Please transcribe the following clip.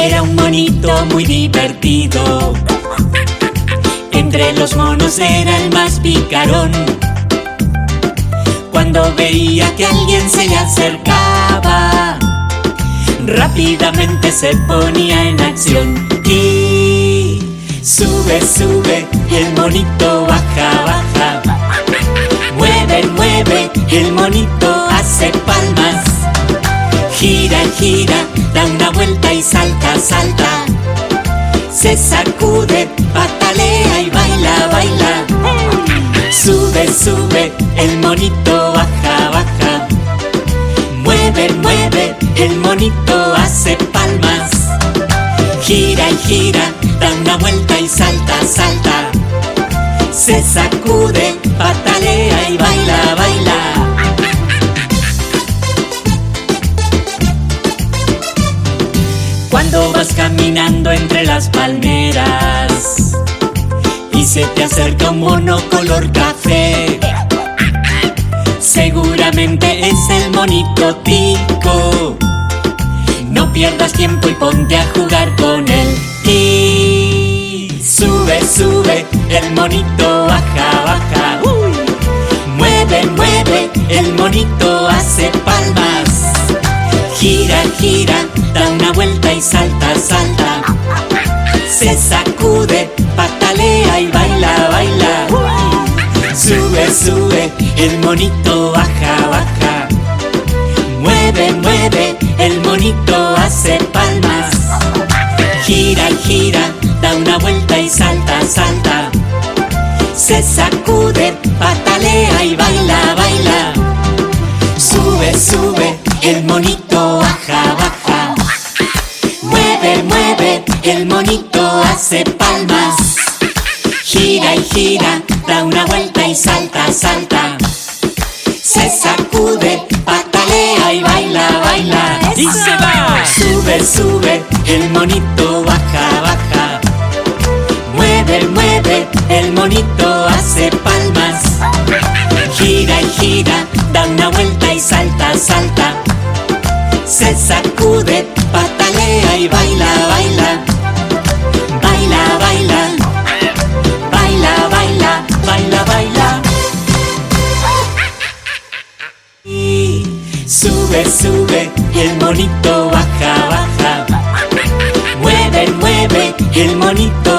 era un monito muy divertido. Entre los monos era el más picarón. Cuando veía que alguien se le acercaba, rápidamente se ponía en acción. Y sube, sube, el monito baja, baja. Mueve, mueve, el monito hace palmas. Gira, gira, da una vuelta y salta, salta. Se sacude, patalea y baila, baila. Sube, sube, el monito baja, baja. Mueve, mueve, el monito hace palmas. Gira y gira, da una vuelta y salta, salta. Se sacude, Cuando vas caminando entre las palmeras y se te acerca un mono color café, seguramente es el monito tico. No pierdas tiempo y ponte a jugar con él. Y sube, sube, el monito baja, baja. Mueve, mueve, el monito hace palmas. Y salta, salta. Se sacude, patalea y baila, baila. Sube, sube, el monito baja, baja. Mueve, mueve, Mueve, mueve, el monito hace palmas. Gira y gira, da una vuelta y salta, salta. Se sacude, patalea y baila, baila. ¡Y se va! Sube, sube, el monito baja, baja. Mueve, mueve, el monito hace palmas. Gira y gira, da una vuelta y salta, salta. Se sacude, patalea y baila, baila. Baila, baila. Baila, baila, baila, baila. Y sube, sube, el monito baja, baja. Mueve, mueve, el monito